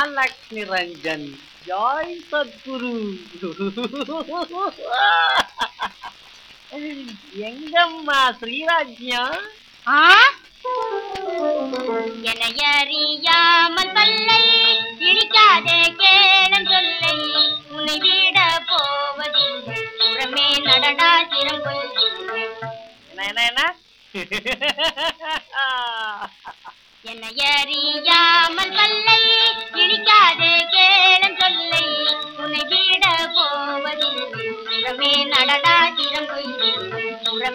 அலக் Niranjan Joy Sadhguru? எங்கம்மா ஸ்ரீராஜ்யம்? என்னை அறியாமல் பல்லை இழிக்காதே கேளன் சொல்லை. உன்னை விட போவதில்லை புறமே நடடா சிரம் என்ன என்ன என்ன என்னை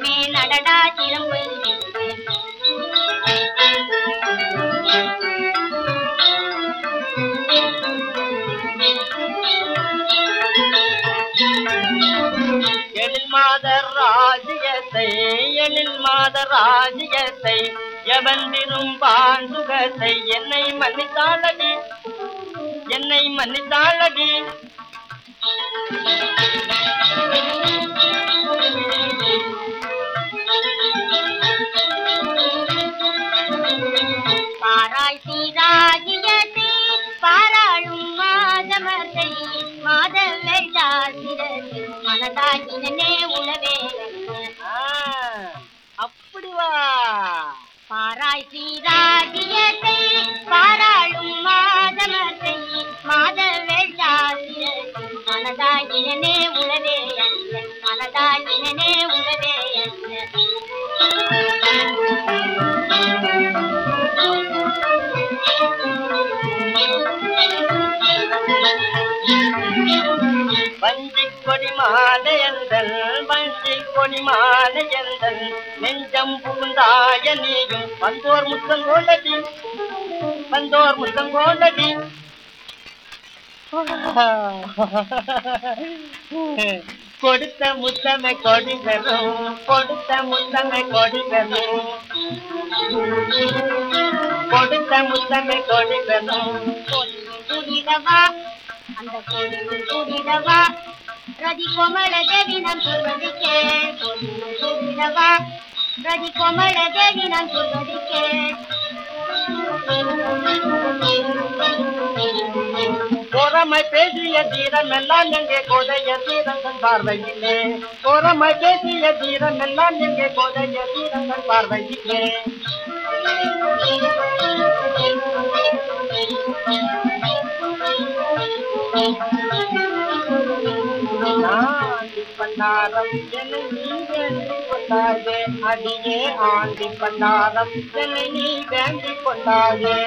மேல் நடடா சிலம்பு. கொள்கின்றே மாதர் ராஜ்யத்தை எழில் மாதர் ராஜ்யத்தை எவந்திரும் பாண்டுகத்தை என்னை மன்னித்தாளடி? என்னை மன்னித்தாளடி? பாராய் சீராகியத்தை பாராளும் மாதமத்தை மாதவை சாசிரத்தை மனதாகினே உணவே ஆ, அப்படி வா பாராய் சீராகியத்தை பாராளும் மாதமத்தை மாதவை சாசிரத்தை மனதாகினே உணவே மனதாகினே உணவே வஞ்சி கொடி மாலை கொடி மாலை நெஞ்சம் புகுந்தாய நீயும் வந்தோர் முத்தங்கோண்டடி வந்தோர் முத்தங்கோண்டடி கொடுத்த முத்தமை கொடிகளும் கொடுத்த முத்தமை கொடிகளும் கொடுத்த முத்தமை கொடிகளும் குடிடவா அந்த கோடியில் குடிடவா ரதி கோமள தேவி நான் சொல்வது கேள் கோடியில் குடிடவா ரதி கோமள தேவி நான் சொல்வது கேள் கோரமை பேசிய தீரம் எல்லாம் எங்கே கோதைய தீரங்கள் பார்வையிலே கோரமை பேசிய தீரம் எல்லாம் எங்கே கோதைய தீரங்கள் பார்வையிலே ஆண்டி பண்டாரம் என்னை நீ வேண்டிக் கொண்டாதே அடியே ஆண்டி பண்டாரம் என்னை நீ வேண்டிக் கொண்டாதே